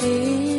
see.